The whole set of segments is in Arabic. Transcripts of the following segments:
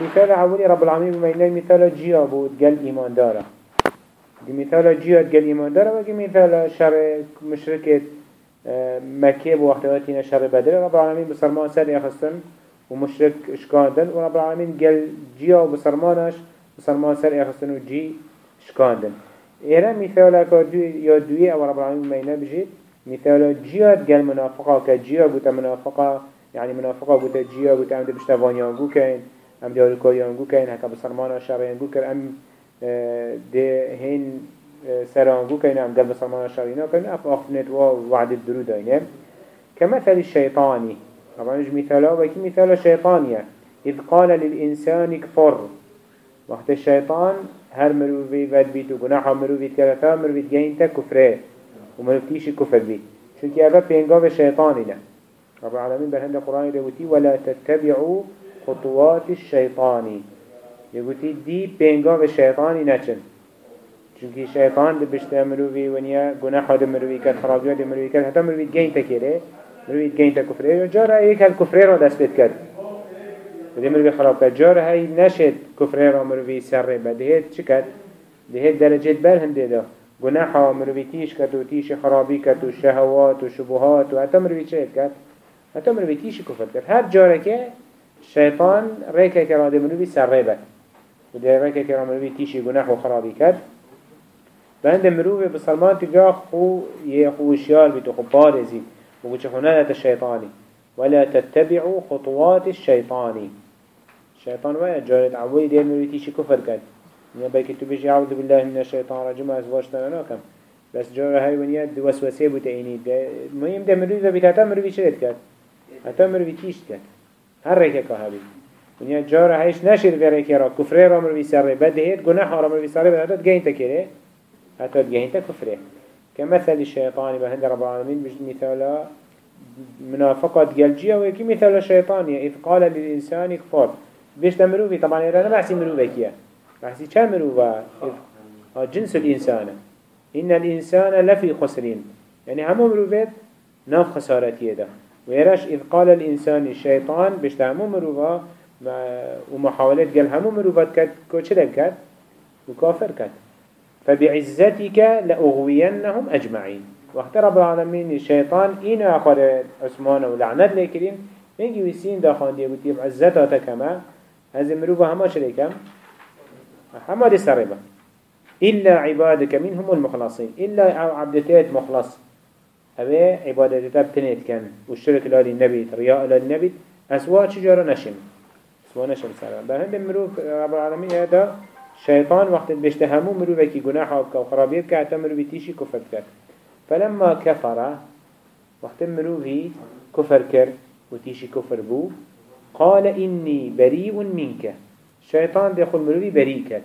مثال أولي رب العالمين بمينا مثال جيا بود قال إيمان دارا دي مثال جيا قال إيمان دارا وكي مثال شر مشركة آه، مكة بوقتاتنا شر بدر رب العالمين بصرمان سر يخصن ومشرك اشكاندن ورب العالمين قال جيا وبصرمانش بصرمان سر يخصن وجي اشكاندن إيرا مثال كدو يا دوية أو رب العالمين بمينا بجيت مثال جيا قال منافقة كجيا بوتا منافقة يعني منافقة بوتا جيا بوتا عمد بشتفانيانگو كين ام دیاری کاریانگو کن هکا بسرمان شرعیانگو کن ام آه، ده هین آه، سرانگو کن ام دل بسرمان شرعینا کن اف اخفنت و وعد الدرو داینه كمثل الشيطاني طبعا مش مثاله وكي مثال شيطانية إذ قال للإنسان كفر وقت الشيطان هر مروفي ود بيت وقناح مروفي كرتا مروفي جينتا كفره ومروفيش كفر بيت كي أبا بينقاف الشيطاني رب العالمين بهند القرآن يقول ولا تتبعوا خطوات الشيطاني يقول دي بينغا و الشيطاني نچن. چونكي الشيطان دي بشتا مروفي ونيا گناح ده مروفي كد خرابيات ده مروفي كد حتى مروفي جين تكيره مروفي جين تكفره جارة ايك هالكفره رو دست بيت كد وده مروفي خراب كد جارة هاي نشد كفره رو مروفي سر بده چه كد ده درجة بل هنده ده گناح مروفي تيش كد و تيش خرابي كد و شهوات و شبهات و حتى مروفي چه كد حتى مروفي تيش كفر كد هر جارة که شيطان ريكا كراده منوبي سربت وده ريكا كراده منوبي تيشي گناح وخرابي كد بند مروبي بسلمان تجاه خو يخوشيال بيتو خو بارزي وقوش خنانة الشيطاني ولا تتبعوا خطوات الشيطاني الشيطان وين جارد عوي دي منوبي تيشي كفر كد يعني بيك تبيش يعوذ بالله من الشيطان رجيم أزواج تناناكم بس جارة هاي ونيات وسوسه بتأيني المهم ده مروبي بيتاتا مروبي شرد كد حتى مروبي تيش كد هر ریکه که هبی ونیا جاره هیچ نشید به ریکه را کفره را مروی سره بدهید گناه را مروی سره بدهید حتی گهین تکره حتی گهین تکفره كمثل الشيطان بهند رب العالمين بجد مثالا منافقات جلجية ويكي مثال الشيطانية إذ قال للإنسان كفر بيش تمروفي طبعا يرانا بحسي مروفة كيا بحسي كان مروفة جنس الإنسان. إن الإنسان لفي خسرين يعني همو مروفات ناف خسارتي ده ويراش إذ قال الإنسان الشيطان بيشتعمو مروفا ومحاولات قال همو مروفات كد كوشده كد وكافر كد فبعزتك لأغوينهم أجمعين. وقت رب العالمين الشيطان إنا أخر عثمان ولعنات لكرين ينجي ويسين داخان دي بتيب عزتها كما هذا مروفا هما شريكم هما دي سربا إلا عبادك منهم المخلصين. إلا عبدتات مخلص. اوه عبادتتا بتنيت كان والشرك لالي النبي رياء لالي النبي اسوا چجارة نشم اسوا نشم سرا بهند مروف رب العالمين هذا شيطان وقت بيشتهمو مروفكي گناح وكا وخرابيت كعتا مروفي تيشي كفر كر فلما كفر وقت مروفي كفر كر وتيشي كفر بو قال إني بريء منك شيطان دخل مروفي بريء كر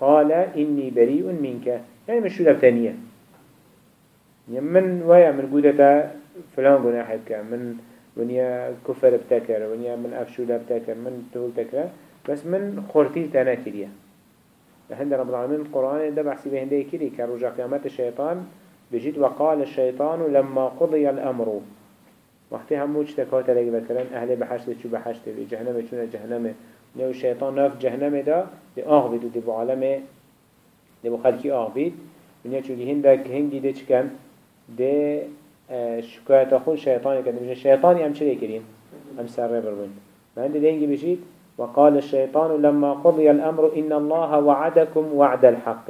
قال إني بريء منك يعني مش شو لفتانية من ويا من قودة فلان جناح بك من ونيا كفر بتكر ونيا من أفشول بتكر من تقول تكر بس من خورتي تانا كريه هند رب العالمين القرآن ده بحسي بهنده كري كرجع قيامات الشيطان بجد وقال الشيطان لما قضي الأمر. وقتی همو چه تکات لگه بکرن أهل بحشت چو بحشت بی جهنم چونه جهنم. نو الشيطان ناف جهنم دا دی آغ بید و دی بو عالم دی بو خلقی آغ بید ده شكاية أخون شيطاني كده مش الشيطاني أم شري كريم أم سر بربن ما عندي دينجي بشيت وقال الشيطان لما قضي الأمر إن الله وعدكم وعد الحق.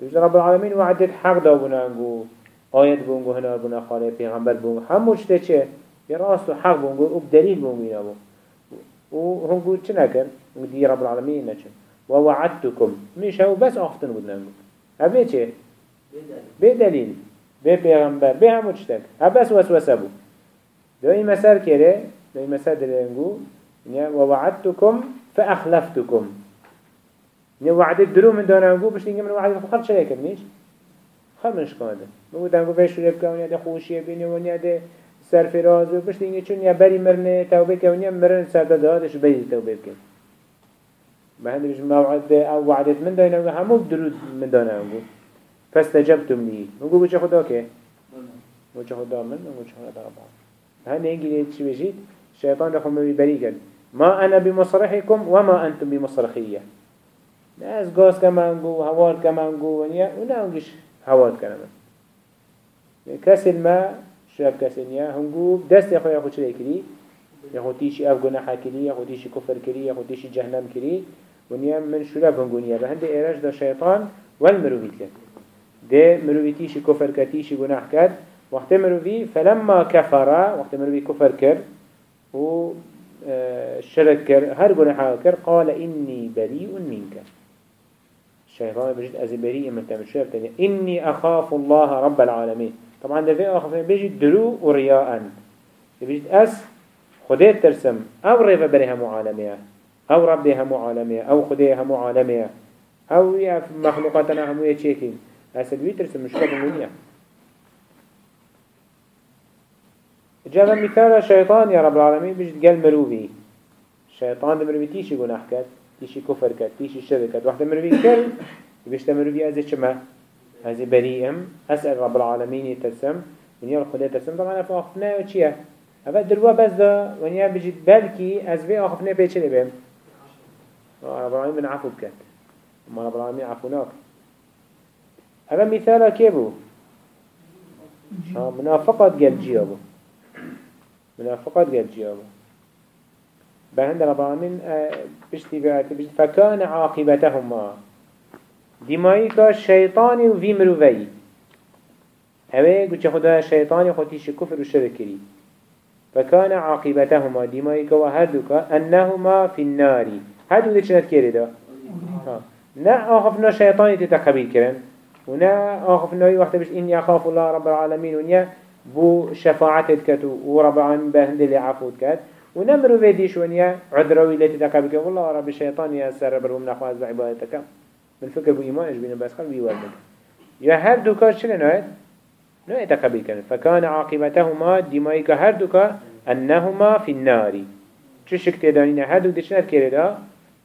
تقول رب العالمين وعد الحق ده بنا. نقول آيات بونگو هنا بنا خاله پیغمبر بونگو هموش ده چه؟ براست و حق بونگو و بدلیل بونگو اینا بو. و هم قول چه نکن؟ ودي رب العالمين نچن ووعدتكم مش هو بس آفتن بود نقول هبه چه؟ بدلیل. به پیغمبر به همو چتک بس وسوسه بو دو این مسر کره دو این مسر دلنگو ووعدتكم فأخلفتكم نیا وعده درو من دانانگو بشت اینگه من وعده خب خرد شده کرد خرد منش کنده بگو دانگو به شوره بکن یا خوشیه بینی و یا ده سر فراز و بشت اینگه چون یا بری مرنه توبه کن یا مرن سر دادش بری توبه بکن به هنده بش موعد أو وعدت من دانانگو همو درود من دانانگو فاستجبتم لي نقول بچه خدا که؟ بچه خدا من و بچه خدا رب هن اینگی چی بشید؟ شیطان رخم بری کرد ما أنا بمصرخكم وما أنتم بمصرخية ناس قاس كمان قو هوار كمان قو ونيا وناوغش هوار كمان كسل ما شاب كسل يا هنقو دست يا خويا خو چلي كري يا خو تيشي اف گناح كري يا خو تيشي كفر كري يا خو تيشي جهنم كري ونيا من شراب هنقو نيا بهند ايراج دا شيطان والمروفيت لك ده مروفي تيشي كفر كتيشي گناح كد وقت مروفي فلما كفر وقت مروفي كفر كر و آه، شرك كر هر گناح كر قال إني بريء منك. الشيطان بجد أزي بريء من تمشير إني أخاف الله رب العالمين طبعا ده في آخر بيجي درو ورياء بيجي أس خديت ترسم. أو ريفا بريها معالمية أو ربها معالمية أو خديها معالمية أو يا مخلوقاتنا هموية تشيكين أسد بي ترسم مشكلة بمونية جاب مثال الشيطان يا رب العالمين بيجي قال مروبي الشيطان مروبي تيشي قناح كات تيشي كفر كات تيشي شرك كات واحدة مروبي كل بيشتا مروبي أزي شما هذه بريئم أسأل رب العالمين يتسم ونيا الخدا تسم طبعا فأخفنا وشيا هذا دروا بس ده ونيا بجد بلكي أزبي أخفنا بيش اللي بهم رب العالمين من عفو بكت ما رب العالمين عفوناك هذا مثال كيبو منافقة قل جيابو. منافقة قل جيابو. بهند رب العالمين بشتي فكان عاقبتهما. دیمایی که شیطانی و وی مروی اوه گوچه خدا شیطانی خودیش کفر و شرک کری. فكان عاقبتهما. دیمایی که و هر دوکا انهما في النار هر دو ده چند کری دا نه آخفنا شیطانی تتقبیل کرن. و نه آخفنا وقت بش این یخاف الله رب العالمین و نه بو شفاعتت کتو و رب العالمین بهند لعفوت کت و نمرو ویدیش و نه عدروی لتتقبیل کرن والله رب الشیطانی سر برهم نخواز بعبادتکم من فكر بو إيمانش بينه بس خل بيوال بك يا هر دوكا شنو نوعد نوعد تقبل كان فكان عاقبتهما دمائك هر دوكا أنهما في النار. تشك تدانين هر دوك دشنات كيردا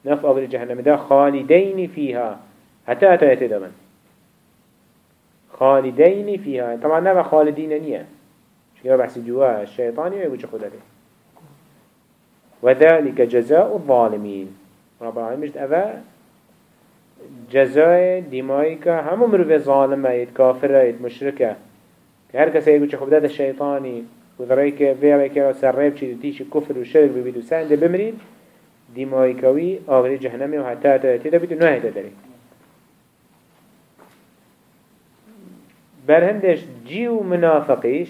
نف أول جهنم دا خالدين فيها حتى أتى يتدمن خالدين فيها طبعا نبا خالدين نية شكرا بحث جوا الشيطاني ويقول خدا وذلك جزاء الظالمين رب العالمين مجد أفا جزای دیمایی که همه مروف اید مشرکه. که هر کسی ایگو چه خوب داد شیطانی و ذرایی که ویوه که را سر ریب چید تیش کفر و شرک ببید و سنده بمرید دیمایی کوی آغری جهنمی و حتی حتی حتی بید و نه حتی دارید. برهندش جی و منافقیش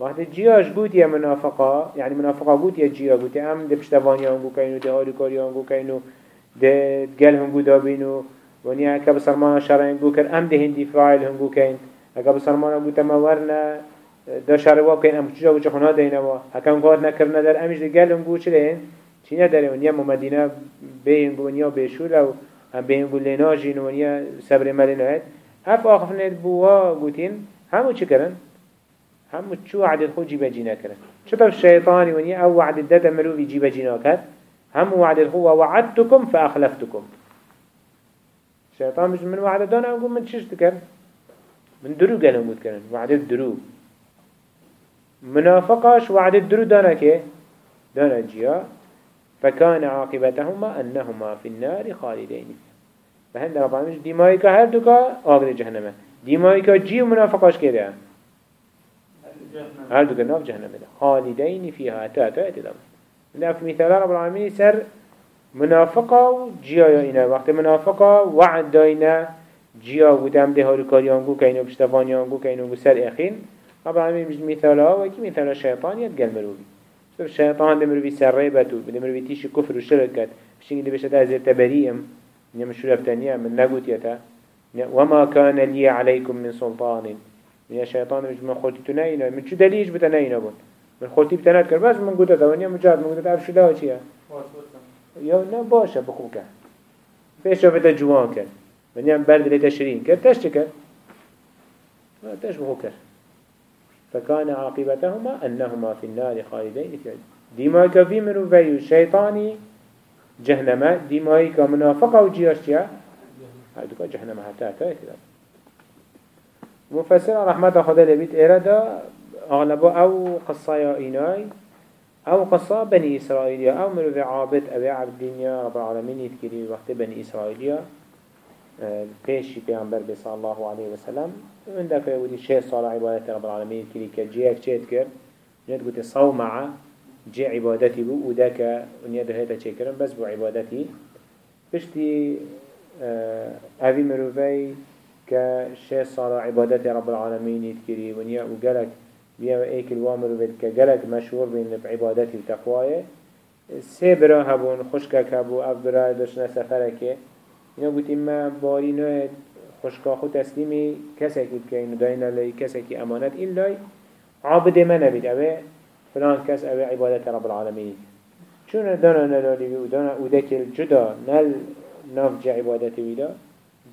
وقتی جیاش گوت یا منافقا یعنی منافقا گوت یا جیا گوت هم ده پشتوانی هنگو کینو ده هاری کاری هنگو کینو ده گل هنگو دابینو ونیا اگه بسرمان شرعین گو کر ام ده هندی فاعل هنگو کین اگه بسرمان گو تمورنا دا شرعوا کین ام چجا بچه خنا دینوا اکم قاد نکرنا در امش ده گل هنگو چلین چی نداره ونیا ممدینه به هنگو ونیا بشول أو هم به هنگو لناجین ونیا صبر ملنوهد اف آخف ند بوا گوتین همو چی کرن؟ همو چو عدد خود جیبه جینا کرن. چطور شیطانی ونیا أو وعد داتا مروفی جیبه جینا کرد. هم وعد هو وعدتكم فأخلفتكم شيطان مش من وعد دانا نقول من تشش تكن من درو قالهم قلت كرن وعد الدرو منافقاش وعد الدرو دانا كي دانا جيا فكان عاقبتهما أنهما في النار خالدين فهند ربنا مش ديمايكا هردوكا آغر جهنم ديمايكا جي منافقاش كده هردوكا ناف جهنم خالدين فيها تاتا اتدام نف مثال رب العالمين سر منافقة و جيا إنا وقت منافقة وعد داينا جيا ودم ده هارو كاريانگو كينو بشتفانيانگو كينو بسر اخين رب العالمين مش مثالها وكي مثال الشيطان يتقل مروبي الشيطان ده مروبي سر ريبتو ده مروبي تيش كفر و شركت بشتنگي ده بشتا ازير تبريم نعم شرف تانية من نقوت يتا وما كان لي عليكم من سلطان. يا شيطان مش من خلتي تناينا من شو دليش بتناينا بون؟ من خودتی بتنات کرد بس من گوته دوانیا مجاد من گوته عرف شده چیه یا نه باشه بخو کرد پیش بده جوان کرد من یم برد لیت شرین کرد تشت کرد تشت بخو کرد فكان عاقبتهما أنهما في النار خالدين فيها ديمايكا في منو؟ فيو شيطاني جهنم ديمايكا منافقة وجياشتيا هذا جهنم حتى كايتلا مفسر رحمة خدا لبيت إرادا أغلب أو قصايا إناي أو قصا بني إسرائيل أو مروف عابد أو عبد الدنيا رب العالمين يتكري وقت بني إسرائيل پیشی پیامبر بی صلی الله علیه و سلم. من دفعه ودی شیء صال عبادت رب کلی که جیک چیت کرد. نید گوت صومعه. جي عبادتي بو وداك ونيا هيدا تشكرن بس بو عبادتي. بشتي أبي مروفي كشي صار عبادتي رب العالمين يتكري ونيا وقالك بيا إيك الوامر بيت كقالك مشهور بين بعبادتي وتقواي. سيبرا هبون خشكك هبو أفبرا دشنا سفرك اینا قلت إما باري نوید خشكا خو تسليمي كسكي بكين داينا لي كسكي أمانات إلا عابد ما نبيد أبي فلان كس أبي عبادة رب العالمين شون دانا نلالي ودانا ودكل جدا نل ناف جا عبادتي ويدا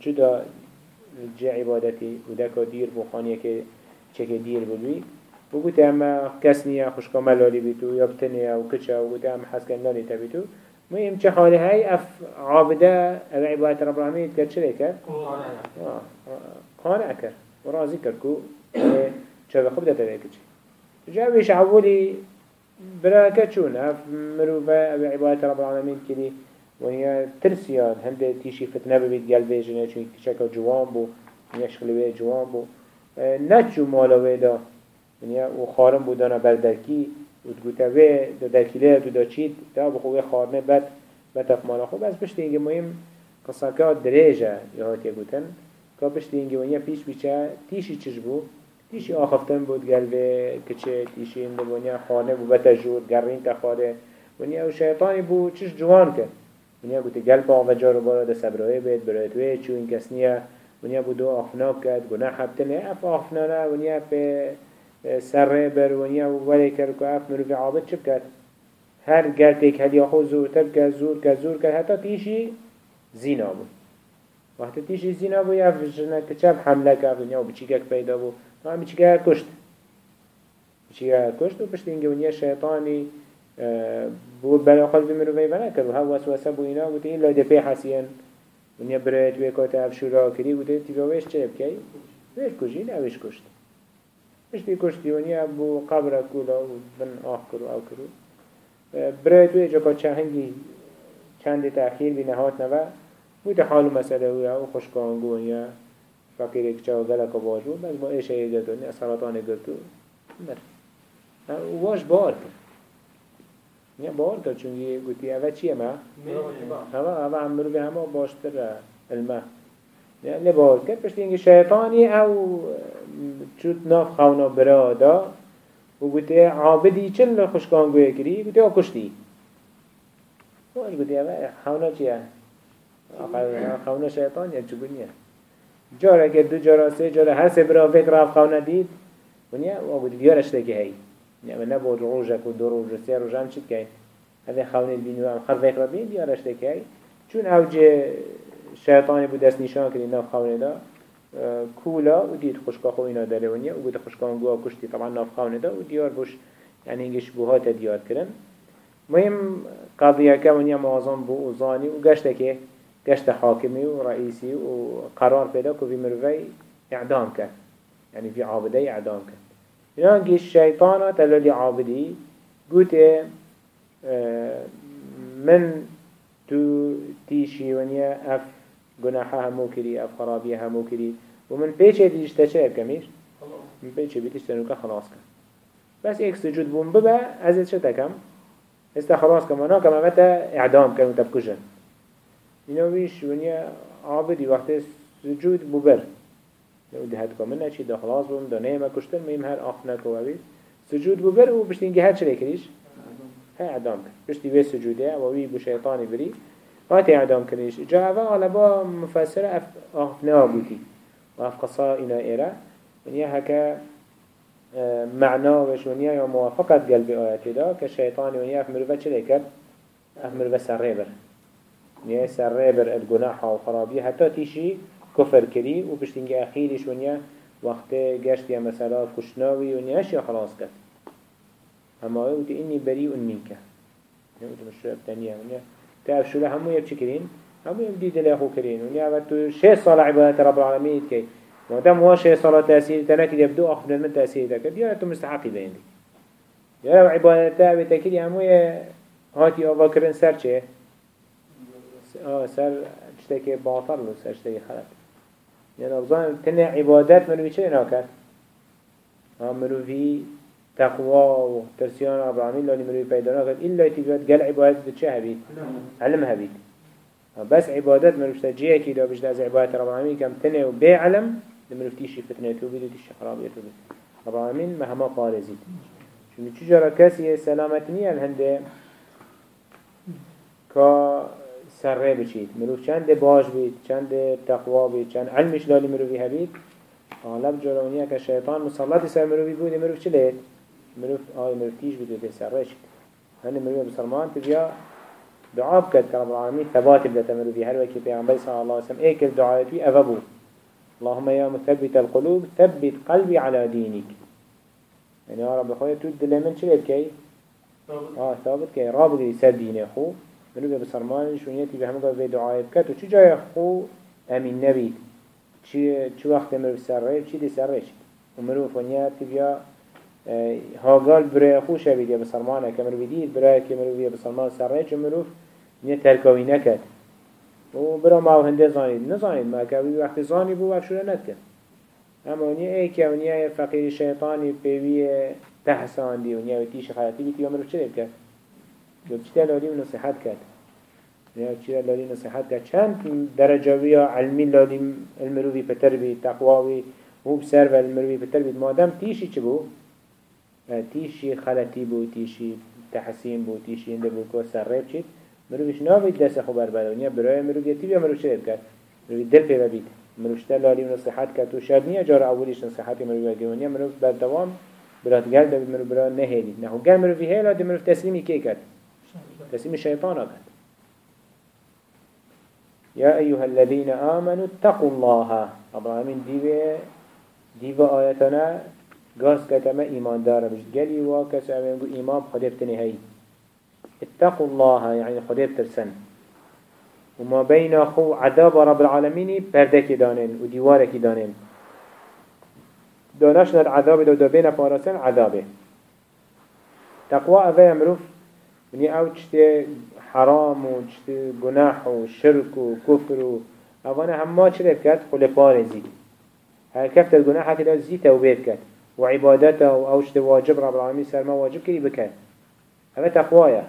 جدا جا عبادتي ودكا دير بخانية كي چكي دير بلوي وقلت اما نيا خشكا ملالي بيتو يبتنيا وكتشا وقلت اما حسكا نالي تبيتو مهم چه حاله هاي اف عابده أو عبادة رب العالمين تكر چه لكر؟ قانع كر وراضي كر كو چه بخب ده تبه كچه جاويش اولی براكة چون اف مروفه او عبادت رب العالمین ونيا ترسيان هم هنده تیشی فتنه ببيت گل جنة چون كشاكا جوان بو ونيا شخلي بيه جوان بو. نچو مالا ويدا ونيا وخارم خارم بودانا بردركي ودقوتا وي وی دا یعنی درکیله تو دا چید دا بخوه خارمه بات بات افمالا خوب از پشت اینگه مهم قصاكا دريجة يهاتي قوتن گوتن که پشت ونيا پيش پیش تيشي تیشی چش بو. تیشی آخفتن بود گلوه کچه تیشی اینده ونیا خانه بو بتا جور گرین تخاره ونیا و شیطانی بو چش جوان کرد. ونیا گوته گل آقا جارو بارا دا سبرای بید برای توی چو این کس نیا. ونیا بو دو آخناب کرد گناه حبتنه اف آخنانه ونیا په سر برونیا و ولی کرد که اف مروفی عابد چه کرد. هر گرتک هل یا خود زورتر کرد زور کرد زور کرد. حتی تیشی زینا بود. وقتی تیشی زینا بود یا جنه که چه حمله کرد ونیا و بچیگک پیدا بود. هم بچیگک کشت بچیگک کشت و پشت اینگه ونیا شیطانی بود بلا قلب مروفی بنا کرد و ها وسوسه بو اینا بود این لاده پی حسین ونیا برایت وی کات افشورا کری بوده تیویش چه بکی؟ ویش کشین اوش کشت اشتی کشتیونی ابو قبر کولا و بن آخ کرو او کرو برای توی جا که چهنگی چند تأخیر بی نهات نوا بود حال مسئله ہویا او خوشکانگونیا فقیر ایک چاو گلک و باجو بس با ایشه ایدتو نیا سرطان گرتو مر واش بار کرد نیا بار کرد چونگی گوتی اوه چیه ما؟ اوه اوه عمرو به همه باشتر المه نبار کرد پشتی اینگه شیطانی أو چوت ناف خونا برادا. و گوته عابدی چل خوشکان گوه کری گوته ها کشتی. واش گوته اوه خونا چیه؟ خونا شیطان یا چگونیه جاره که دو جاره سه جاره هر سه برای فکر رفت خواهو ندید. ونیا و بود دیارش دیگه هی. نیا و نبود روزه کو دو روزه سه روز هم چید که هذا خونه بینو هم خر فکر بین بیارش دیگه هی. چون اوج شیطانی بود دست نشان کردی ناف خونه دا کولا و دید خوشکا خو اینا داره ونیا و بود خوشکا گوا کشتی طبعا ناف خونه دا. و دیار بوش یعنی اینگش بوها تا دیار کردن مهم قضیه که ونیا معظم بو اوزانی و گشته که گشت حاکمی و رئیسی و قرار پیدا که في مروی اعدام کرد. يعني في عابده اعدام کرد. اینا گیش شیطانا تلالی عابدی گوته من تو تیشی ونیا اف گناحه همو کری اف خرابیه همو کری. و من پیچه دیشتا چه بکمیش؟ من پیچه بیتش تنوکا خلاص کن. بس ایک سجود بوم ببا از چه تکم؟ استا خلاص کم امتا اعدام کن و اینا ویش ونیا عابدی وقت سجود ببر لو ده هاد كمان نشي ده خلاص بوم ده نيمة كشتن ميم هر آخنا كوابي سجود ببر و بشتين هر چلي كريش هاي اعدام. كر بشتي وي سجوده و وي بشيطاني بري هاتي اعدام كريش جا اوه غالبا مفسره اف آخنا بودي و اف قصا أنا ايرا ونيا هكا معنا وشونيا يا موافقة قلب آياتي دا كشيطاني ونيا اف مروفة چلي كر اف مروفة سريبر ونيا سريبر الجناح وخرابي حتى تيشي كفر كري و بشتنجي أخيرش ونيا وقت جشت يا مثلا كشناوي ونيا أشياء خلاص كت. أما قلت إني بريء منك. قلت مش تانية ونيا. تعرف شو همو يبشي كرين؟ همو يبدي دلي أخو كرين ونيا. بتو شيء صلاة عبادة رب العالمين كي. ما دام هو شيء صلاة تأثير تناك يبدو أخذ من تأثير ذاك ديارة مستحقي بينك يا رب عبادته بتكيد همو هاتي آوا كرن آه سر اشتكي باطل و سر اشتكي خلط يعني أبزان تنه عبادت منو چه ناكر؟ ها منو في تقوى و ترسيان رب العالمين لاني منو پیدا ناكر إلا تبيت قل عبادت چه هبيت؟ علم هبيت بس عبادت منو اشتجيه كده بجد از عبادت رب العالمين كم تنه و بي علم لمنو فتيشي فتنه توبيد و تيشي خرابية توبيد رب العالمين مهما قارزيد چون چجارا کسی سلامت نیه هنده که سره بچید. مروف چند باش بید چند تقوا بید چند علمش لالی مروفی هبید غالب جرونیه که شیطان مسلط سر مروفی بود مروف چه لید؟ مروف آی مروف تیش بید و تسره شد هنده مروف بسلمان تبیا دعا بكت كرب العالمين ثبات بدأت مروفي هر وكي پیغمبر صلى الله عليه وسلم ايكل دعايتي أفبو اللهم يا مثبت القلوب ثبت قلبي على دينك يعني يا رب خويا تود دل من شلي بكي آه ثابت كي رابط يسر دينه خو. منو بسرمان شونيتي بهم قال دعاء بكت وشو جاي خو امين نبي چی چی وقت مرو سر چی دی سر رش ومرو فنیا تبیا هاگال برای خوش بید یا بسرمانه که مرو بدید برای که مرو بیا بسرمان سر رش ومرو نیا ترکاوی نکد و برا ما هنده زانید. نزانید. ما که وقت زانی بو وفشوره نکد اما ونیا ای که ونیا فقیر شیطانی پیوی تحسان دی ونیا تیش خیاطی بیتی. و مروف چه کرد؟ جو چی لالی نصیحت کرد. ونیا چی لالی نصیحت کرد؟ چند درجه ویا علمی لالی المروفی پتر بی تقواوی و بسر و المروفی پتر بی. مادم تیشی چه بو؟ تیشی خلطی بو تیشی تحسین بو تیشی انده بو که سر ریب چید. مروفیش ناوید دست خبر بلونیا برای مروفی تیبیا مروف چه کرد؟ مروفی دل پیوه بید. مروشتا لالی و نصیحت کرد. و شاید نیه جار اولیش نصیحتی مرو بگیونیه مرو بردوام برات گل دبید مرو برا نهیلی. نه گل مرو فی هیلا دی مرو تسلیمی که کرد؟ تسلیم شیطان کرد يا أيها الذين آمنوا اتقوا الله. رب العالمين ديوه ديوه آياتنا قاس كتما إيمان دار مش قالي واكس أمين إيمان خدبتني هاي اتقوا الله يعني خدبت السن وما بين أخو عذاب رب العالمين پردك دانين وديوارك دانين دانشنا العذاب دو دو بين فارسان عذابه. تقوى أفا يمروف مني أو چته حرام و چته گناح و شرك و كفر و أفانا هما چه بكت خل بارزي هل كفت الگناح كده زي توبيت كت وعبادته أو چته واجب رب العالمين سر ما واجب كري بكت هذا تقوايا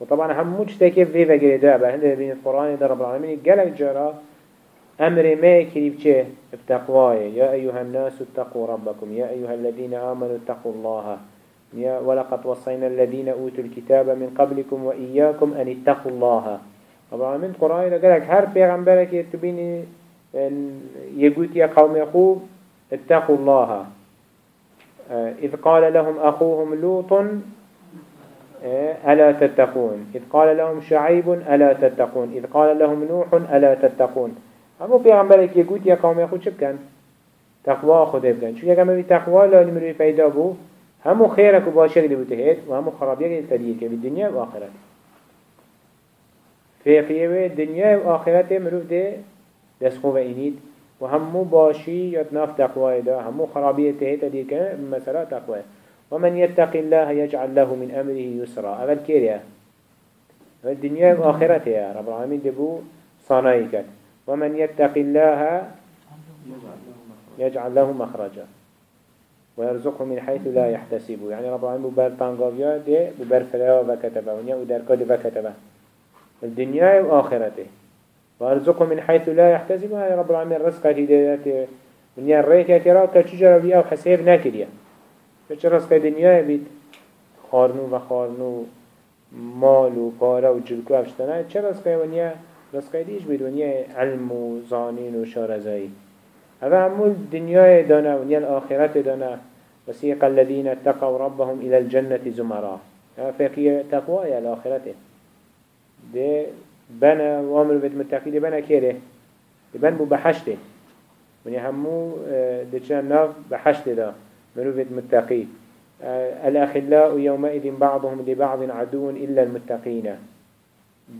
وطبعا هم مجتكي في فقر دابا هنده بين القرآن ده رب العالمين قالك جرى أمر ما يكريب چه؟ بتقواي يا أيها الناس اتقوا ربكم يا أيها الذين آمنوا اتقوا الله. يا ولقد وصينا الذين أوتوا الكتاب من قبلكم وإياكم أن اتقوا الله. رب العالمين القرآن ده قالك هر پیغمبرك يتبيني يقول يا قوم يقول اتقوا الله. إذ قال لهم أخوهم لوط ألا تتقون. إذ قال لهم شعيب ألا تتقون. إذ قال لهم نوح ألا تتقون. همو پیغمبرك يقول يا قوم يخود شبكن تقوى خود بكن شو يقام بي تقوى لا پیدا بو. همو خيرك وباشر دي بتهيد وهمو خرابيك تدير في الدنيا وآخرت فيقية الدنيا وآخرت مروف دي دسخو وإنيد وهمو باشي يتناف تقوى دا همو خرابية تهيد تدير كن مثلا تقوى ومن يتق الله يجعل له من أمره يسرا أول كيريا الدنيا وآخرتها رب العالمين دبو صنايكت ومن يتق الله يجعل له مخرجا. ويرزقه من حيث لا يحتسب يعني رب العالمين ببر تنقافيا دي ببر فلاها وكتبه ونيا ودركا دي وكتبه الدنيا وآخرته ويرزقه من حيث لا يحتسب يعني رب العالمين رزقه هدايته ونيا الريكة ترى كتشجر بيها وحسيب ناكريا چه رزق دنیا بید خارنو و خارنو مال و پاره و جلکو افشتنه چه رزق؟ ونیا رزق دیش بید ونیا علم و زانین و شارزایی. هذا همول دنيا دانا ونيا الآخرة دانا وسيق الذين اتقوا ربهم إلى الجنة زمرا فقية تقوى يا الآخرة ده بنا وامر بيت متقيد بنا كيره. بن بو بحشته. ونيا همو ده ناف بحشته ده. مروفة متقي. آه، الأخلاء يومئذ بعضهم لبعض عدو إلا المتقين.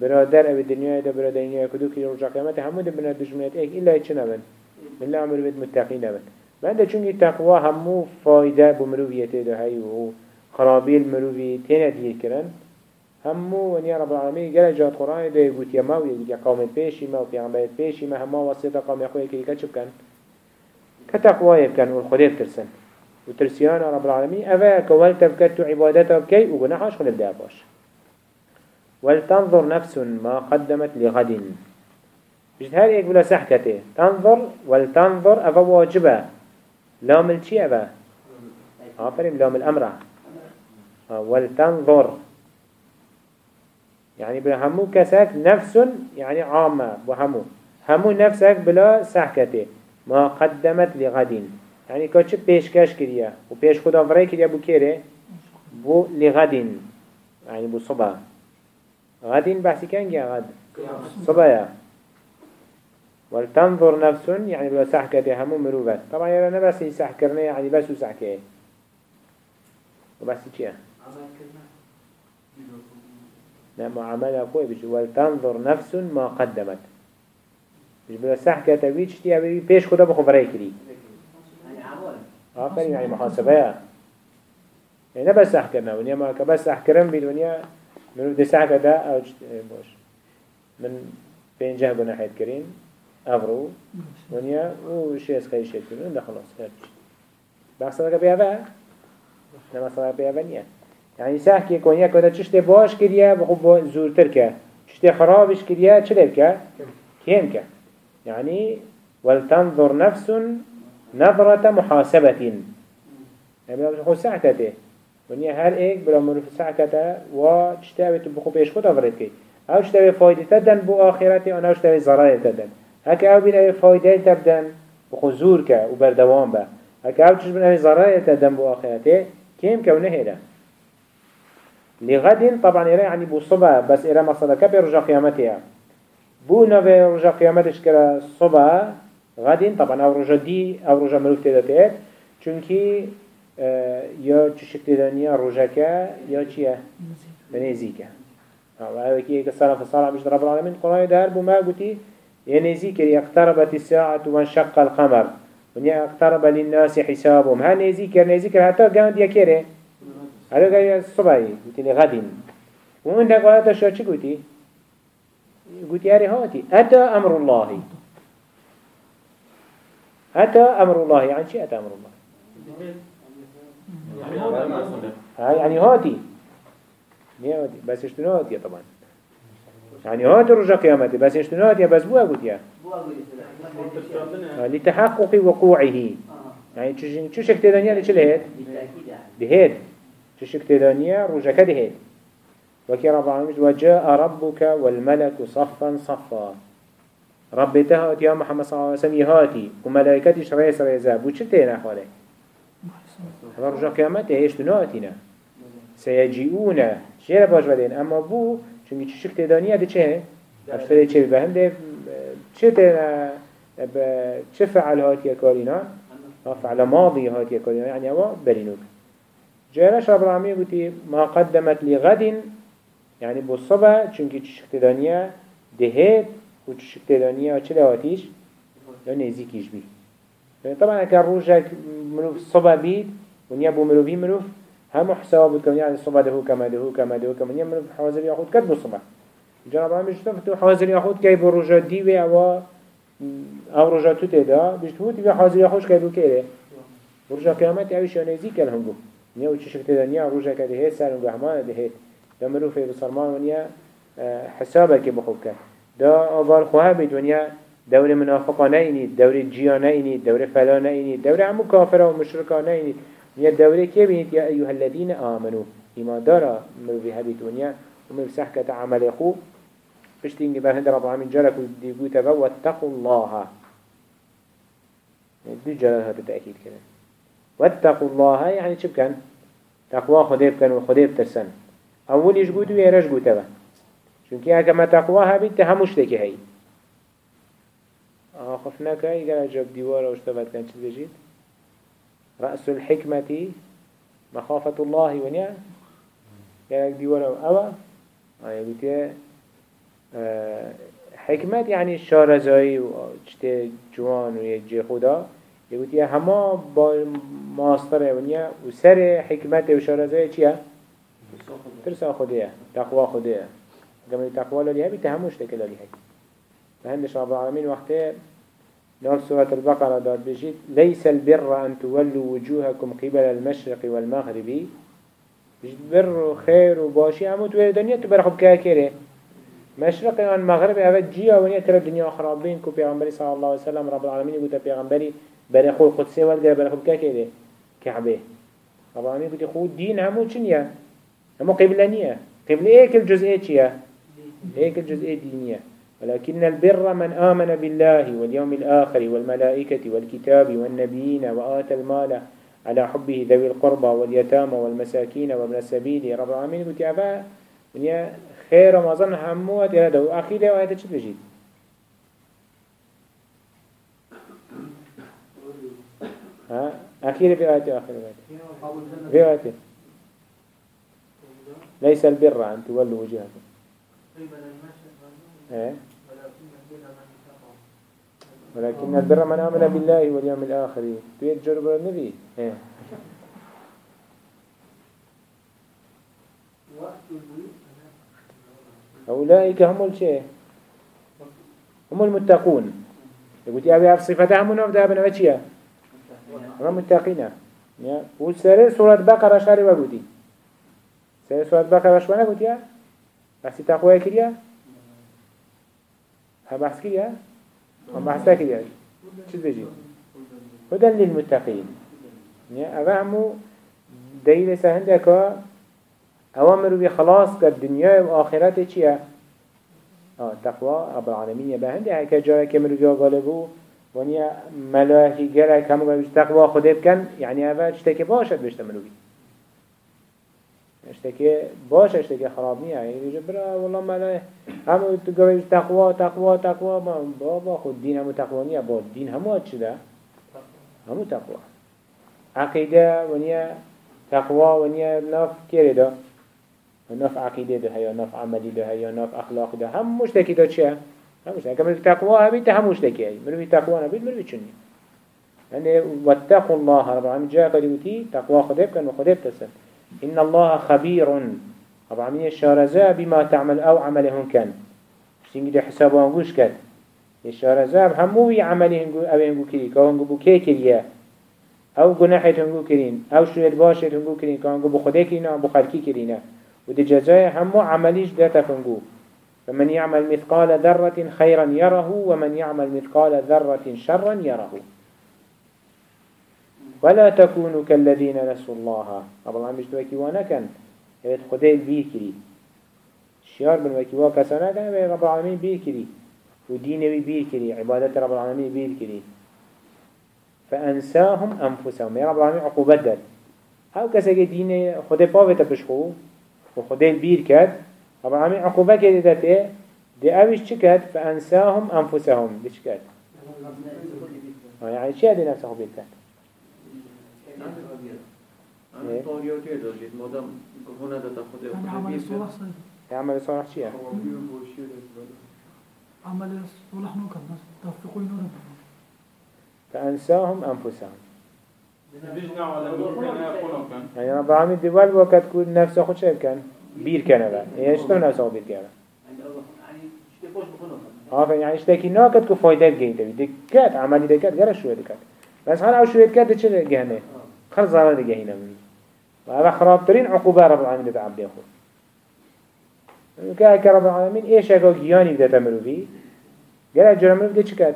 برادر أبي الدنيا ده برادر الدنيا كدوك يرجع قيامته. همو ده بنا دجمنات إيك إلا يتشنا بن إلا مروفة متقين بن بعد چونك تقوى همو فايدة بمروفيته ده هاي وهو قرابيل مروفي تينا دير كرن همو ونيا رب العالمين قال جات قرآن ده يا ما ويقول يا قوم بيشي ما وبيعمل بيشي ما هما وسيطة قوم يخوي كي كتشب كان كتقوى يبكن والخدير ترسن. وترسيان رب العالمين أفا كوال تفكت عبادته بكي وقناحاش خلال ده باش. ولتنظر نفس ما قدمت لغد. بجد هل ايك بلا سحكته تنظر ولتنظر أفا واجبة. لام الشي أفا آفرين لام الأمر. ولتنظر. يعني بلا همو كسك نفس يعني عامة بهمو همو. نفسك بلا سحكته ما قدمت لغد يعني كاتش بيشكش كريا وبيش خدا فري كريا بو كيري بو لغد يعني بو صبا غد بحثي كان يا غد؟ صبا يا ولتنظر نفس يعني بلا سحكته همو مروفات طبعا يرى نبس يسحكرنا يعني بس وسحكه وبس چيه نعم عمل خوي بيش ولتنظر نفس ما قدمت. بيش بلا سحكة تبيش تيا بي بيش خدا فرأي كري. آخر يعني محاسبة. يعني نبس سحكرنا ونيا ما كبس سحكرن بيد ونيا من دي سحكة دا أو باش من بين جهة بنا حيث كرين أفرو ونيا وشي اسخي شيء كرين ده خلاص هرش بحثنا كبيها نما صلاة بيها نيا يعني سحكي كونيا كده چشت باش كريا بخوب زورتر که چشت خرابش كريا چلب که كيم که يعني ولتنظر نفس نظرة محاسبة يعني بخو سعكته ونيا هر ايك بلا مروف سعكته و چشتاوي تبخو بيش خود افرد كي أو چشتاوي فايدة تدن بو آخرته أو چشتاوي ضرائر تدن هكا أو بين أو فايدة تبدن زور که و بردوام به هكا أو چشت بين أو ضرائر تدن بو آخرته كيم که و نهيره لغد طبعا إيرا يعني بو صبا بس إيرا مصدى كبه رجا قيامتها بو نوه رجا قيامتش كرا صبا غد طبعا أو رجا دي أو رجا مروف تداتيت چونكي آه يا چشك تدانيا رجا كا يا چيه بنيزيكا أو أوكي في الصلاة بجد رب العالمين قرآن دار بو ما قلتي ينزيكر اقتربت الساعة وانشق القمر ونيا اقترب للناس حسابهم. ها نزيكر نزيكر حتى قاند يكيره هذا قال الصباحي قلت لي غد. وانت قالت شو شو قلتي؟ قلت يا رهاتي أتى أمر الله؟ أتى أمر الله؟ يعني شيء أتى أمر الله؟ هاي يعني هاتي. هاتي. بس اشتنو هاتي طبعا؟ يعني هاتي رجع قيامتي بس اشتنو هاتي بس بوا قلت يا لتحقق وقوعه. يعني شو شكت دنيا ليش لهيت لهيت تشك تدانيا رجك دهيد وكي رب العالمين وجاء ربك والملك صفا صفا. رب تهات يا محمد صلى الله عليه وسلم يهاتي وملائكتش ريس ريزا بو چه تينا خالي هذا رجع قيامته هيش تناتنا سيجيئون شير باش بدين اما بو چونكي تشك تدانيا ده چه؟ افشتره چه بهم ده چه تينا چه فعل هاتي كارينا فعل ماضي هاتي كارينا يعني هو برينوك جارش رب العالمين قلتي ما قدمت لغد يعني بالصبا چونكي تشكت دانيا دهيت و تشكت دانيا چه لواتيش لو نزيكيش بي طبعا اكا روجك مروف الصبا بيت ونيا بو مروفي مروف هم حساب بكم يعني الصبا دهو كما دهو كما دهو كما نيا مروف حوازر ياخد كد بالصبا جرب العالمين شتفتو حوازر ياخد كي بو روجا ديوه أو أو روجا تو تدا بيشتهو تبا حوازر ياخوش كي بو كيره روجا قيامت اوش يانيزي كالهم بو نیا و چی شکت دنیا روزه که دهید سر و بهمان مروف بسرمان ونیا آه، حسابه که بخوب کرد دا آبار خواه بید ونیا دور منافقا نینید دور جیا نینید دور فلا نینید دور عمو کافر و مشرکا نینید ونیا دوره که بینید یا ایوها الذین آمنو ایمان دارا مروفی هبید ونیا و مروف سحکت عمل خوب بشتینگی بر هند رب العالمین جرک و دیگوتا و واتقوا الله. دو جلال هذا تأكيد كده. واتقوا الله يعني شو كان تقوى خده بكن وخده بترسن أول يجبود ويرش قوتبا چونك هكما تقوى هبيت هموش لكي هاي آخفنا كاي قال جاب ديوار واشتبت كان شد بجيد رأس الحكمة مخافة الله ونيا قال ديوار أوا آه قلت حكمت يعني الشارزاي وشتي جوان ويجي خدا. يقول يا هما با ماستره ونيا وسر حكمته وشارزه چيه؟ ترسا خديه تقوى خديه قبل تقوى للي هبي تهموش تكلا هبي فهندش رب العالمين وقته نار سورة البقرة دار بجيت ليس البر أن تولوا وجوهكم قبل المشرق والمغرب. بجيت بر خير وباشي. عمو توي دنيا تبرخب كاكيري مشرق والمغرب أبد جيا ونيا ترى الدنيا خرابين كو بيغمبري صلى الله عليه وسلم رب العالمين يقول بيغمبري برخو القدسي والقرى برخو كاكيري كعبة. رب العالمين يقول خو دين همو چنيا؟ همو قبلانية قبل إيك الجزئية چيا؟ إيك الجزئية دينية. ولكن البر من آمن بالله واليوم الآخر والملائكة والكتاب والنبيين وآت المال على حبه ذوي القربى واليتامى والمساكين وابن السبيل رب العالمين قلت أبا من خير ما ظن هموات يا دو أخيرا وآيات شد بجيد ها؟ أخيرا في آيات آخر. في آيات ليس البر أن تولوا وجهكم إيه؟ ولكن البر من آمن بالله واليوم الآخر. تريد جرب النبي. إيه. أولئك هم الشيء. هم المتقون. يقول يا أبي صفتهم نوف ده بنا وشيا هم متقين وسر سورة بقرة شاري وقودي سر سورة بقرة شو أنا قلت يا؟ بس تقوى كريا ها بحث كريا هم بحثا كريا شو بيجي هدى للمتقين. يا أفهموا دليل سهندك أوامر بخلاص كالدنيا وآخرته چيا؟ آه تقوى رب العالمين بهنده هكا جارة كمرو جا غالبو ونيا ملاكي جارة كمو بيش تقوى خده بكن يعني أفا اشتكي باشد بيشتملو بي اشتكي باش اشتكي خراب نيا يعني بيجي برا والله ملاي همو تقوى تقوى تقوى تقوى بابا خود دين همو تقوى نيا با دين همو هاد شده همو تقوى عقيدة ونيا تقوى ونيا ناف كيري ده؟ نف عقيدة ده هيا نف عملي ده هيا نف أخلاق ده؟ هم مشتكي ده چه هم مشتكي كمان التقوى هبيت هم مشتكي هاي مروي تقوى نبيت مروي چني يعني واتقوا الله رب العالمين جاء قريبتي تقوى خدب كان وخدب تسل إن الله خبير. رب العالمين الشارزاء بما تعمل أو عملهم كان. شتنجي ده حسابه هنگوش كد الشارزاء هموي عملي هنگو أو هنگو كري كو هنگو بو كي كريا أو جناحت هنگو كرين أو شوية باشت هنگو كرين كو هنگو بو خده كرين أو بو خلقي كرينه ودي جزاء همو عمليش داتا فنقو فمن يعمل مثقال ذرة خيرا يره ومن يعمل مثقال ذرة شرا يره ولا تكونوا كالذين نسوا الله. مش دوكي وأنا كان يبت خده البيكري شيار بن وكي واكسانا كان رب العالمين بيكري. ودينه بيكري. عبادة رب العالمين بيكري. فأنساهم أنفسهم. يا رب العالمين عقوبات دل هاو كسا دينه خده باوة بشخو وخده بير كد طبعا عمي عقوبة كده دي اوش چكد فأنساهم أنفسهم. دي چكد يعني چي هدي نفسه بير كد عمل صالح چيه عمل صالح نوكا توفقوا نورا فأنساهم أنفسهم يعني رب العالمين دول وقت كل نفسه خود شايف كان بير كان بقى يعني اشتو نفسه بير كان آه يعني اشتكي ناكد كو فايدة جيد دي دكات عملي دكات غير شوية دكات بس هل او شوية دكات چه جهنه خل ضرر جهنم مني وهذا خرابترين عقوبة رب العالمين ده عبد يخو كأك رب العالمين إيش اكو جياني بده تمرو بي غير جرم بده چكات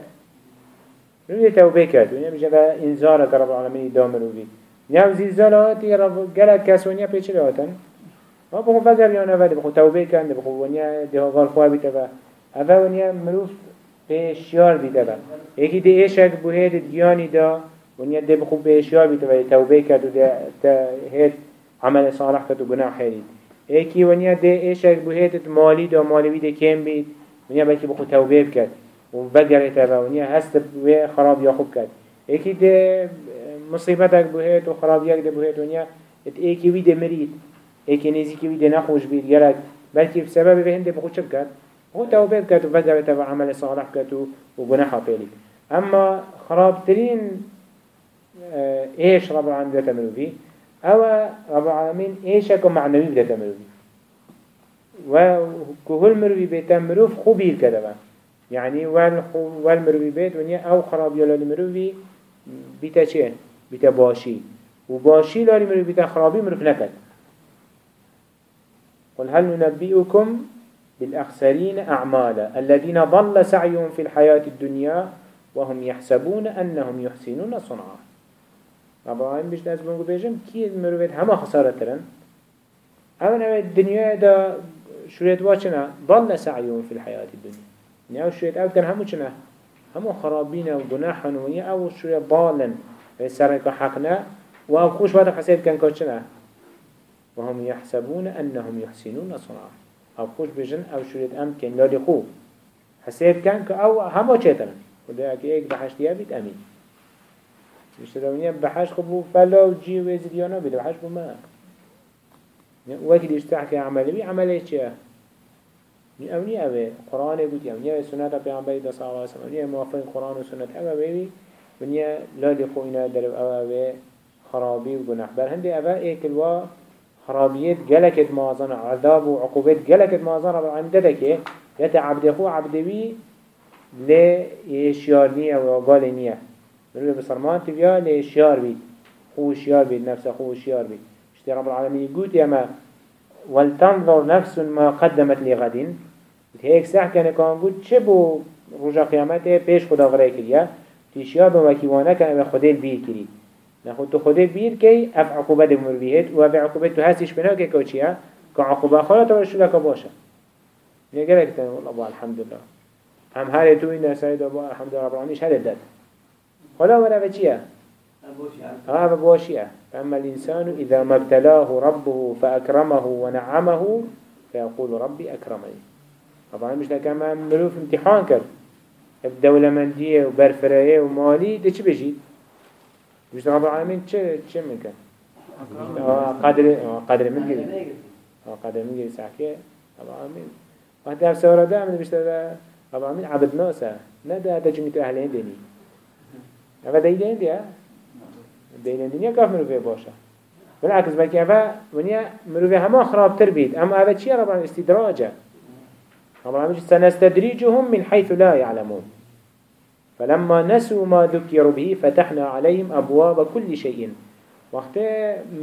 نوی توبه کرد. و نمیشه و انذار که رب العالمین دامر رو بی نیم زلزالاتی رب گلت کسونیا پیچه لاتن ما بخو فجر یا نوید بخو توبه کرد بخو ونیا دهاغال خواه بیتا و اوه ونیا مروف پیشیار بیتا و. یکی ده ایشک بوهید گیانی دا. ونیا ده بخو بیتا و توبه کرد و هید عمل صالح کرد و گناه خیرید. یکی ونیا ده ایشک بوهید مالی دا مالی بیده کم بید ونیا بکی بخو توبه کرد. وبقرت ونیا هست و خراب یا خوب کرد. یکی ده مصیبتک بهت و خراب یک ده بهت ونیا ات ایکی ویده مرید. ایکی نزیکی ویده نخوش بید گرد. بلکه بسبب به هنده بخود چب کرد بخود توبه کرد و بقرت و عمل صالح کرد و گناح پیلید اما خرابترین آه، إيش رب العالمين ده تمروفي أو رب العالمين ايشك معنوي ده تمروفي وكهول مروفي بيتا مروف خوبي الكدبة يعني والمروفي بيت ونيا أو خراب يلا المروفي بيتا چه بيتا باشي وباشي لاري مروفي بيتا خرابي مروف نكد. قل هل ننبئكم بالأخسرين أعمالا الذين ضل سعيهم في الحياة الدنيا وهم يحسبون أنهم يحسنون صنعا؟ رب العالمين بيش ناس بنقول بيجم كي المروفيت هما خسارة ترن أما نوع الدنيا دا شريت واشنا ضل سعيهم في الحياة الدنيا أو شريت أو كان همو چنا همو خرابين وجناحا ونيا أو شريت ضالا سرق حقنا وأو خوش بعد حسيت كان كوشنا وهم يحسبون أنهم يحسنون صنعا أو خوش بجن أو شريت أم كان لا خو حسيت كان كأو همو چتنا وده أكي إيك بحشتيا بيت أمين مش ونيا بحش خبو فلا وجي وزديانا بيت بحش بما وقتی اشتاح که عملی بی عملی چیه؟ اونی اوه قرآن بود اونی اوه سنت پیامبری دا صلی اللہ علیہ وسلم اونی موافق قرآن و سنت اوه بی ونی لالی خوینا در اوه اوه خرابی و گناه. بر هندی اوه ایکل و خرابیت گلکت مازن عذاب و عقوبت گلکت مازن رب العالمین ده که یت عبد خو عبدوی لی اشیار نیه. بروی بسرمان تبیا لی اشیار بید خو اشیار بید نفس خو اشیار بید اشتی رب العالمین يقول يما ولتنظر نفس ما قدمت لغدين هيك سح كان كان قد چه بو رجا قيامته پیش خدا تیشیا به وکیوانه کنه به خدا بیر کری نخود تو خدا بیر کی؟ اف عقوبت مرویهت و اف عقوبت تو هستیش بنا که کوچیا که عقوبه خلا تو شو لك باشه. نگره کتن والله الحمدلله. هم هر تو این سعید ابو الحمدلله رب العالمین هر داد حالا ورا چیه؟ هذا بواشية فأما الإنسان إذا ما ابتلاه ربه فأكرمه ونعمه فيقول ربي أكرمني طبعا مش لك أما ملوف امتحان كر الدولة مندية وبرفراية ومالي ده چه بجيد مش رب العالمين چه چه من كان قدر قدر من جري قدر من جري سحكي رب العالمين وقت هف سورة ده من بيشتغل رب العالمين عبد ناسا نده تجميت أهلين ديني هذا ديني دي بين الدنيا كاف مروفه باشا بالعكس بلكي أفا ونيا مروفه هما خراب تربيت أما أفا چيا ربنا استدراجة ربنا مجد سنستدريجهم من حيث لا يعلمون فلما نسوا ما ذكروا به فتحنا عليهم أبواب كل شيء وقت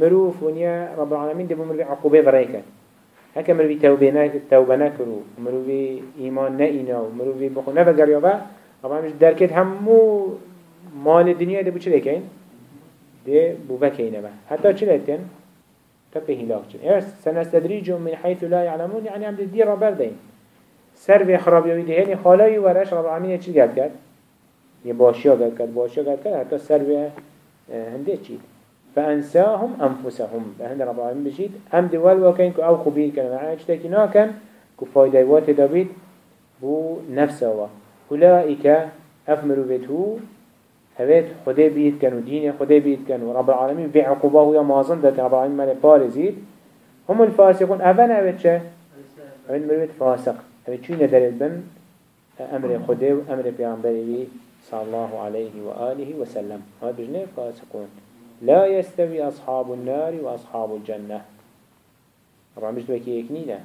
مروف ونيا رب العالمين دبو مروفه عقوبة بريكا هكا مروفه توبه توبه نكرو مروفه إيمان نئنا ومروفه بخو نفقر يابا ربنا مجد دركت همو مال الدنيا دبو چه لكين ده بوفكينه با حتى چلتن تبه هلاك چن إيه سنستدريجهم من حيث لا يعلمون يعني عم دي رابر دين سر في خراب يوي دهني خالای ورش رب العالمين چی گرد کرد؟ یه باشیا گرد کرد. باشیا گرد کرد حتی سر في هنده چید فأنساهم أنفسهم. بهند رب العالمين بجيد هم دول وكين كو أو خبير كان معنا اشتاكي ناكن كو فايدة وات دابيد بو نفسه أولئك هويت خده بيت كان ودين خده بيت كان ورب العالمين في عقوبه يا مازن ده رب العالمين مال بارزيد هم الفاسقون أفن أبد شه أبد مروت فاسق. أبد شو ندرد بن؟ أمر خده وأمر بيعنبري صلى الله عليه وآله وسلم هذا بجنة فاسقون. لا يستوي أصحاب النار وأصحاب الجنة. رب مش بكي يكنينا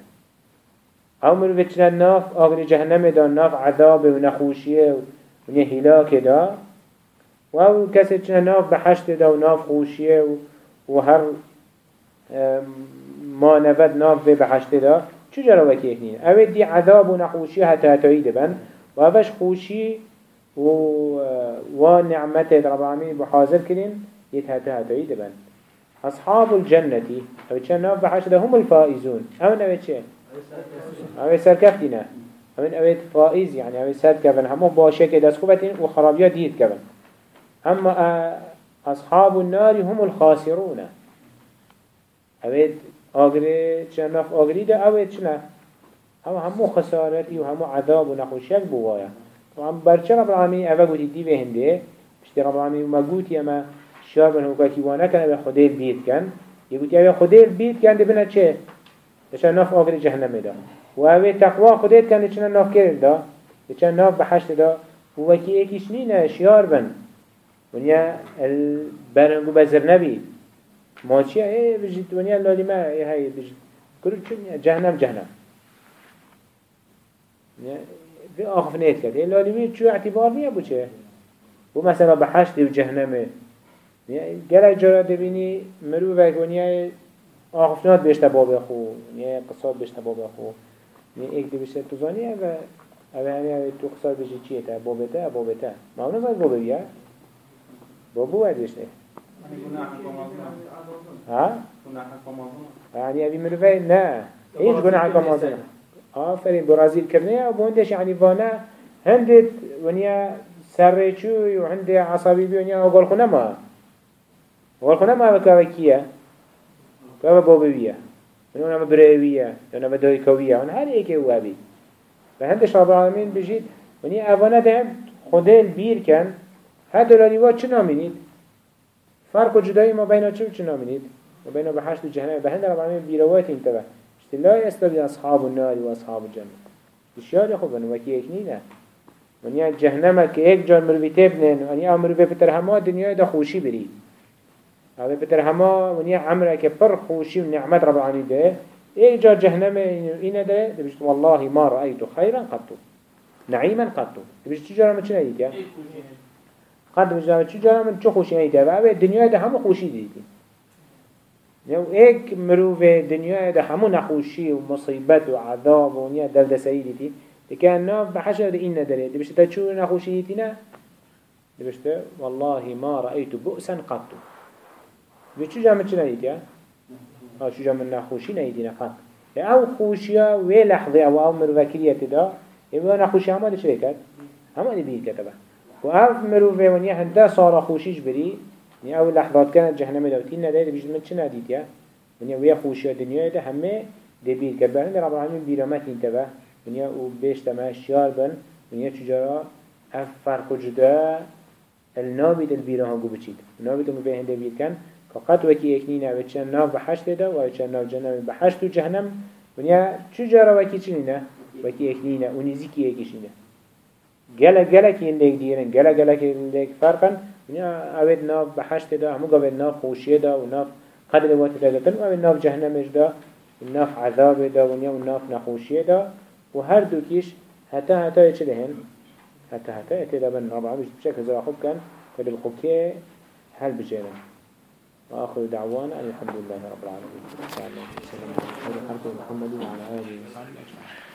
أو مروت ناف أغري جهنم دا ناف عذاب ونخوشيه ونهلاك دا. و أو کسی چه ناف بحشت دا و ناف خوشیه و, و هر ما نفد ناف به بحشت دا جرا وکی اکنین اوه دی عذاب و نخوشی حتی حتایی دبن و اوش خوشی و, و نعمت رب العالمین بحاضر کرین یت حتی حتایی دبن أصحاب الجنة أو كان ناف بحشت هم الفائزون. أو نوي چه؟ أو سركفتنا أو نوي فائز يعني أو سركفن همو باشي كدس خوبتين وخرابيات ديت كفن أما أصحاب النار هم الخاسرون. أبيت أغري شنف أغري ده أبيت شنا؟ أما همو خسارتي وهمو عذاب ونخوشيك بوايا. طبعا برچه رب العالمين أفا قوتي دي بهنده بشتي رب العالمين ما قوتي أما شاب من هكاكي وأنا كان أبا خده البيت كان يقول أبا خده البيت كان دي بنا چه؟ لشان ناف أغري جهنم ده. وأبا تقوى خده كان لشان ناف كرد ده. لشان ناف بحشت ده. ووكي ايكيش نينا شيار بن. ونیا البرنگو بزر نبی. ما چیه ای بجید ونیا لالی ما ای های بجید كل چون جهنم جهنم في آخف نيت كده لالی می چو اعتبار نیه بو چه؟ بو مثلا بحشت و جهنمه. گره جارا دبینی مرو وک ونیا آخفنات بیشتر باب خو ونیا قصاد بیشتر باب خو ونیا ایک دی بیشتر توزانیه و آوه همه آوه تو قصاد بیشتر چیه تا؟ بابته بابته ما اونو باید بابه بیه بابو باید بیشتر ها؟ يعني أبي مروفي نا إيش جناح كمازنا آفرين برازيل كرنيا وبوندش يعني فانا هندت ونيا سرچو وعندي عصبي بيونيا وقال خنا ما. وقال خنا ما بكوا كيا كوا بوبيا من أنا بريوية أنا بدوي كوية أنا هذا إيه هو أبي فهندش رب العالمين بجيت ونيا أفانا ده خدل بير كان هذا الأليوات شنو منيد فرق جدائي ما بين شو شنو منيد وبين بحشت الجهنم. بهند رب العالمين بيروات انتبه. لا يستوي أصحاب النار وأصحاب الجنة. الشيء خوب أنه وكي إكنينه من يعني جهنم كإيك جان مروي تبنن ونيا مروي بتر هما دنيا دا خوشي بري. هذا بتر هما ونيا عمره كبر خوشي ونعمة رب العالمين ده. إيك جان جهنم إنا ده. بيجت والله ما رأيت خيرا قط. نعيما قط. بيجت تجارة من شنو يا؟ قد بيجت تجارة من شو خوشي يا بقى الدنيا ده هم خوشي دي نو ایک مروف دنیا ده همو نخوشی و مصیبت و عذاب و نیا دل دسایی تی دیگه ناف بحشر این نداره. دی بشته تا چو نخوشی تی نه؟ دی بشته والله ما رأيت بؤسا قط. دی چو جامع چه ندید یا؟ ها؟ چو جامع نخوشی ندیدی نخط آو خوشیا و لحظه آو آو مروفکریت دا. ایوه نخوشی همه چه کرد؟ همه بیر کتبه و أو مروفه ونیا هنده سارا خوشیش بری نی اول لحظات كانت جهنم دوتين ندايد بيجد من چنا ديت يا من ويا خوشيا دنيا ده همه دبير كبرن رب العالمين بيرامت انتبه من يا وبيش تما شيار بن. من يا تجارة أفرق جدا النابي دل بيرها جو بتشيد النابي دل مبين دبير كان فقط وكي اكنينا وچن ناف بحشت ده وچن ناف جهنم بحشت جهنم. من يا تجارة وكي چنينه وكي اكنينا ونزيكي اكشينه گله گله که دیگ دیرن گله گله که این دیگ فرقن ونیا اوید ناف بحشت دا همو قوید ناف خوشیه دا و ناف قدر وات دادتن و اوید ناف جهنمش دا ناف عذاب دا ونیا و ناف نخوشیه دا و هر دو کیش حتی حتی چه دهن حتی حتی اتدا بن رابعه بش بشكل زرا خوب فدل خوكيه هل بجيرن وآخر دعوانا الحمد لله رب العالمين. وسلم على محمد وعلى آله وصحبه أجمعين.